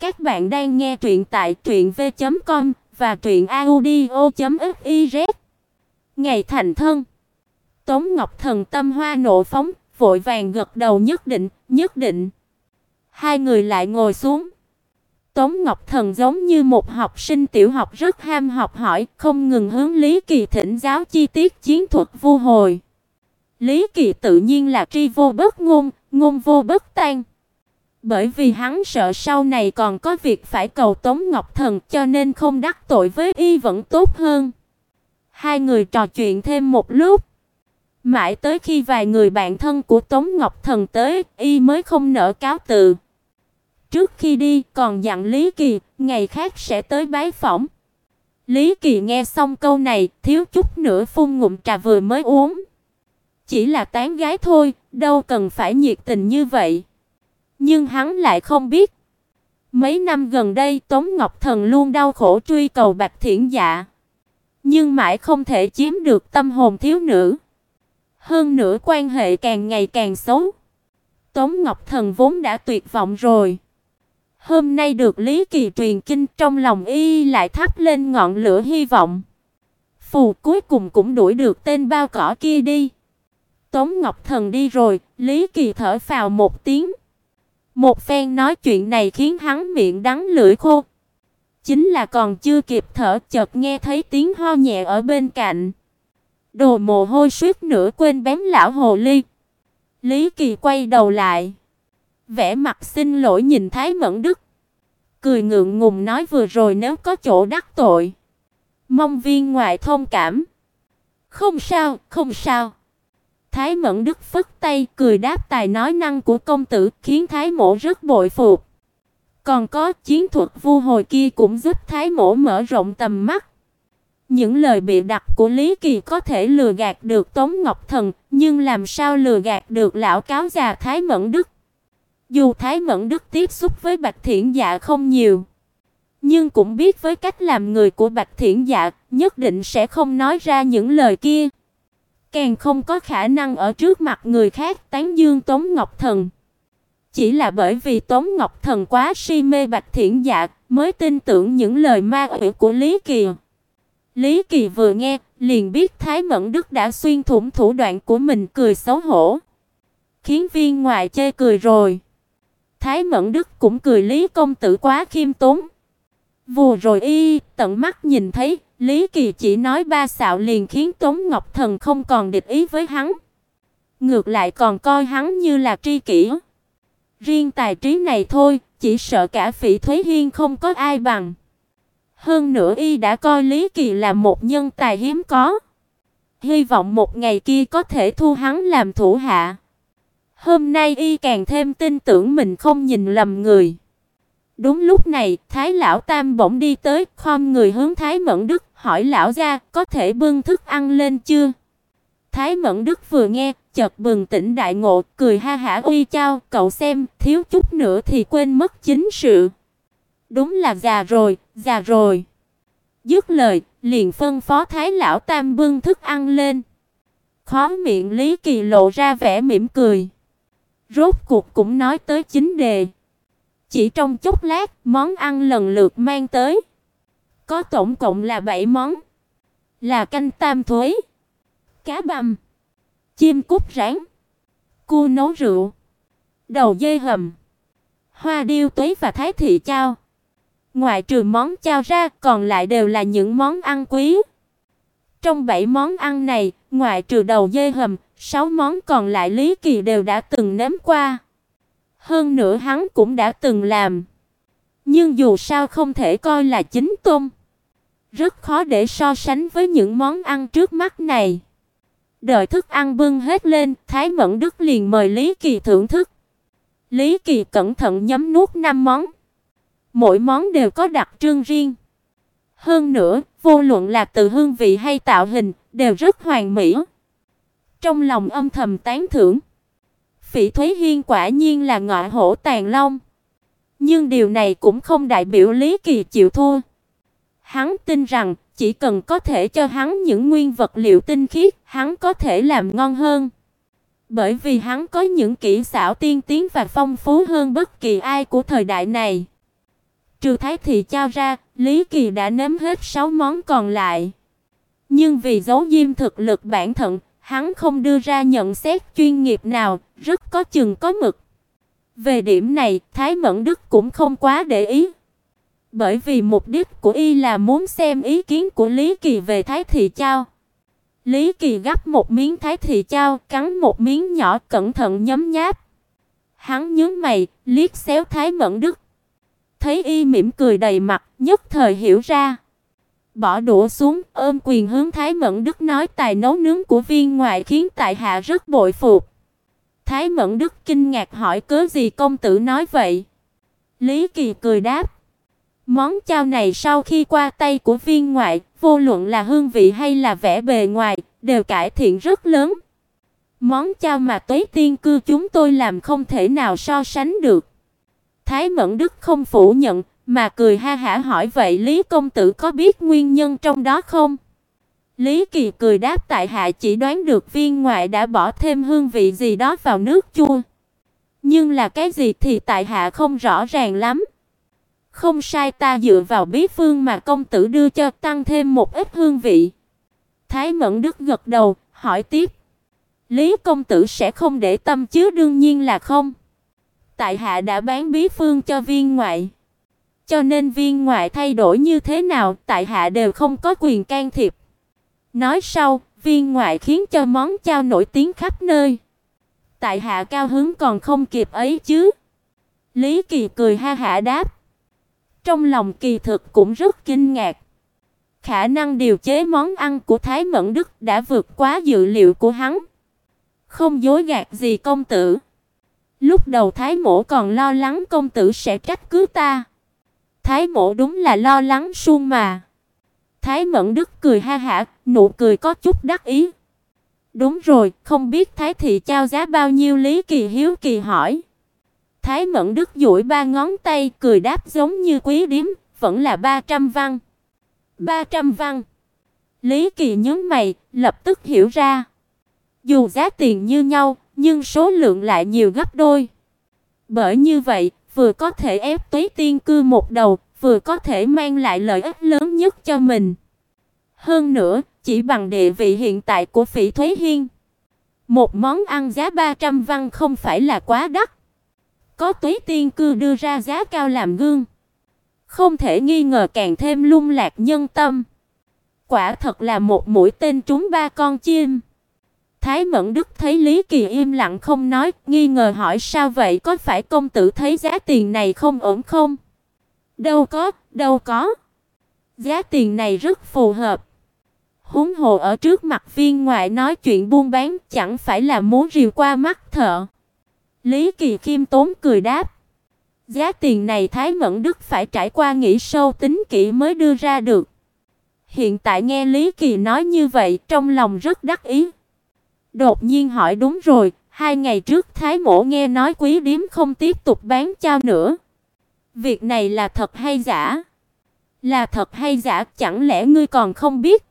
Các bạn đang nghe truyện tại truyệnv.com và truyệnaudio.fiz. Ngày thành thân. Tống Ngọc Thần tâm hoa nộ phóng, vội vàng gật đầu nhất định, nhất định. Hai người lại ngồi xuống. Tống Ngọc Thần giống như một học sinh tiểu học rất ham học hỏi, không ngừng hướng Lý Kỳ thỉnh giáo chi tiết chiến thuật vô hồi. Lý Kỳ tự nhiên là tri vô bất ngôn, ngôn vô bất tan. Bởi vì hắn sợ sau này còn có việc phải cầu Tống Ngọc Thần cho nên không đắc tội với y vẫn tốt hơn. Hai người trò chuyện thêm một lúc. Mãi tới khi vài người bạn thân của Tống Ngọc Thần tới, y mới không nỡ cáo từ. Trước khi đi còn dặn Lý Kỳ, ngày khác sẽ tới bái phỏng. Lý Kỳ nghe xong câu này, thiếu chút nữa phun ngụm trà vừa mới uống. Chỉ là tán gái thôi, đâu cần phải nhiệt tình như vậy. Nhưng hắn lại không biết, mấy năm gần đây Tống Ngọc Thần luôn đau khổ truy cầu Bạch Thiển Dạ, nhưng mãi không thể chiếm được tâm hồn thiếu nữ. Hơn nữa quan hệ càng ngày càng xấu. Tống Ngọc Thần vốn đã tuyệt vọng rồi. Hôm nay được Lý Kỳ truyền kinh trong lòng y lại thắp lên ngọn lửa hy vọng. Phù cuối cùng cũng đuổi được tên bao cỏ kia đi. Tống Ngọc Thần đi rồi, Lý Kỳ thở phào một tiếng. Một phen nói chuyện này khiến hắn miệng đắng lưỡi khô. Chính là còn chưa kịp thở, chợt nghe thấy tiếng ho nhẹ ở bên cạnh. Đồ mồ hôi suýt nữa quên bém lão hồ ly. Lý Kỳ quay đầu lại, vẻ mặt xin lỗi nhìn Thái Mẫn Đức, cười ngượng ngùng nói vừa rồi nếu có chỗ đắc tội, mong viên ngoại thông cảm. Không sao, không sao. Thái Mẫn Đức phất tay cười đáp tài nói năng của công tử, khiến Thái Mỗ rất bội phục. Còn có chiến thuật vu hồi kia cũng giúp Thái Mỗ mở rộng tầm mắt. Những lời bị đặt của Lý Kỳ có thể lừa gạt được Tống Ngọc Thần, nhưng làm sao lừa gạt được lão cáo già Thái Mẫn Đức? Dù Thái Mẫn Đức tiếp xúc với Bạch Thiển Dạ không nhiều, nhưng cũng biết với cách làm người của Bạch Thiển Dạ, nhất định sẽ không nói ra những lời kia càng không có khả năng ở trước mặt người khác tán dương Tống Ngọc Thần. Chỉ là bởi vì Tống Ngọc Thần quá si mê Bạch Thiển Dạ, mới tin tưởng những lời ma quỷ của Lý Kỳ. Lý Kỳ vừa nghe, liền biết Thái Mẫn Đức đã xuyên thủng thủ đoạn của mình, cười xấu hổ. Khiến viên ngoại chê cười rồi. Thái Mẫn Đức cũng cười Lý công tử quá khiêm tốn. Vừa rồi y tận mắt nhìn thấy, Lý Kỳ chỉ nói ba xạo liền khiến Tống Ngọc Thần không còn địch ý với hắn. Ngược lại còn coi hắn như là tri kỷ. Riêng tài trí này thôi, chỉ sợ cả Phỉ Thúy Hiên không có ai bằng. Hơn nữa y đã coi Lý Kỳ là một nhân tài hiếm có. Hy vọng một ngày kia có thể thu hắn làm thủ hạ. Hôm nay y càng thêm tin tưởng mình không nhìn lầm người. Đúng lúc này, Thái lão tam bỗng đi tới, khom người hướng Thái Mẫn Đức, hỏi lão gia, có thể bưng thức ăn lên chưa? Thái Mẫn Đức vừa nghe, chợt bừng tỉnh đại ngộ, cười ha hả uy chao, cậu xem, thiếu chút nữa thì quên mất chính sự. Đúng là già rồi, già rồi. Dứt lời, liền phân phó Thái lão tam bưng thức ăn lên. Khóe miệng Lý Kỳ lộ ra vẻ mỉm cười. Rốt cuộc cũng nói tới chính đề. Chỉ trong chốc lát, món ăn lần lượt mang tới. Có tổng cộng là 7 món. Là canh tam thối, cá băm, chim cút rán, cua nấu rượu, đầu dê hầm, hoa điêu tuế và thái thị chao. Ngoài trừ món chao ra, còn lại đều là những món ăn quý. Trong 7 món ăn này, ngoài trừ đầu dê hầm, 6 món còn lại Lý Kỳ đều đã từng nếm qua. Hơn nữa hắn cũng đã từng làm. Nhưng dù sao không thể coi là chính tôm. Rất khó để so sánh với những món ăn trước mắt này. Đợi thức ăn bưng hết lên, Thái Mẫn Đức liền mời Lý Kỳ thưởng thức. Lý Kỳ cẩn thận nhấm nuốt năm món. Mỗi món đều có đặc trưng riêng. Hơn nữa, vô luận là từ hương vị hay tạo hình, đều rất hoàn mỹ. Trong lòng âm thầm tán thưởng. Phỉ Thúy Hiên quả nhiên là ngọa hổ tàn long. Nhưng điều này cũng không đại biểu Lý Kỳ chịu thua. Hắn tin rằng chỉ cần có thể cho hắn những nguyên vật liệu tinh khiết, hắn có thể làm ngon hơn. Bởi vì hắn có những kỹ xảo tiên tiến và phong phú hơn bất kỳ ai của thời đại này. Trừ thái thị trao ra, Lý Kỳ đã nếm hết 6 món còn lại. Nhưng vì giấu diêm thực lực bản thân, hắn không đưa ra nhận xét chuyên nghiệp nào, rất có chừng có mực. Về điểm này, Thái Mẫn Đức cũng không quá để ý. Bởi vì mục đích của y là muốn xem ý kiến của Lý Kỳ về Thái thị trao. Lý Kỳ gắp một miếng Thái thị trao, cắn một miếng nhỏ cẩn thận nhấm nháp. Hắn nhướng mày, liếc xéo Thái Mẫn Đức. Thấy y mỉm cười đầy mặt, nhất thời hiểu ra. Bỏ đũa xuống, ôm quyền hướng Thái Mẫn Đức nói tài nấu nướng của viên ngoại khiến tại hạ rất bội phục. Thái Mẫn Đức kinh ngạc hỏi cớ gì công tử nói vậy? Lý Kỳ cười đáp. Món chao này sau khi qua tay của viên ngoại, vô luận là hương vị hay là vẻ bề ngoài, đều cải thiện rất lớn. Món chao mà Tuế Tiên cư chúng tôi làm không thể nào so sánh được. Thái Mẫn Đức không phủ nhận, mà cười ha hả hỏi vậy Lý công tử có biết nguyên nhân trong đó không? Lý Kỳ cười đáp tại hạ chỉ đoán được viên ngoại đã bỏ thêm hương vị gì đó vào nước chua. Nhưng là cái gì thì tại hạ không rõ ràng lắm. Không sai ta dựa vào bí phương mà công tử đưa cho tăng thêm một ít hương vị. Thái Mẫn Đức gật đầu, hỏi tiếp. Lý công tử sẽ không để tâm chứ đương nhiên là không. Tại hạ đã bán bí phương cho viên ngoại. Cho nên viên ngoại thay đổi như thế nào, tại hạ đều không có quyền can thiệp. Nói sau, viên ngoại khiến cho món chao nổi tiếng khắp nơi. Tại hạ cao hứng còn không kịp ấy chứ. Lý Kỳ cười ha hả đáp. Trong lòng kỳ thực cũng rất kinh ngạc. Khả năng điều chế món ăn của Thái Mẫn Đức đã vượt quá dự liệu của hắn. Không dối gạt gì công tử. Lúc đầu Thái Mỗ còn lo lắng công tử sẽ trách cứ ta. Thái mộ đúng là lo lắng suông mà. Thái Mẫn Đức cười ha hả, nụ cười có chút đắc ý. Đúng rồi, không biết Thái thị trao giá bao nhiêu Lý Kỳ hiếu kỳ hỏi. Thái Mẫn Đức duỗi ba ngón tay cười đáp giống như quý điếm, vẫn là 300 văn. 300 văn. Lý Kỳ nhướng mày, lập tức hiểu ra. Dù giá tiền như nhau, nhưng số lượng lại nhiều gấp đôi. Bởi như vậy, vừa có thể ép Tuế Tiên cư một đầu, vừa có thể mang lại lợi ích lớn nhất cho mình. Hơn nữa, chỉ bằng địa vị hiện tại của Phỉ Thúy Hiên, một món ăn giá 300 văn không phải là quá đắt. Có Tuế Tiên cư đưa ra giá cao làm gương, không thể nghi ngờ càng thêm lung lạc nhân tâm. Quả thật là một mũi tên trúng ba con chim. Thái Mẫn Đức thấy Lý Kỳ im lặng không nói, nghi ngờ hỏi sao vậy, có phải công tử thấy giá tiền này không ổn không? Đâu có, đâu có. Giá tiền này rất phù hợp. Huống hồ ở trước mặt viên ngoại nói chuyện buôn bán chẳng phải là muốn rìu qua mắt thợ. Lý Kỳ khiêm tốn cười đáp. Giá tiền này Thái Mẫn Đức phải trải qua nghĩ sâu tính kỹ mới đưa ra được. Hiện tại nghe Lý Kỳ nói như vậy, trong lòng rất đắc ý. Đột nhiên hỏi đúng rồi, hai ngày trước Thái Mỗ nghe nói quý điếm không tiếp tục bán trao nữa. Việc này là thật hay giả? Là thật hay giả, chẳng lẽ ngươi còn không biết?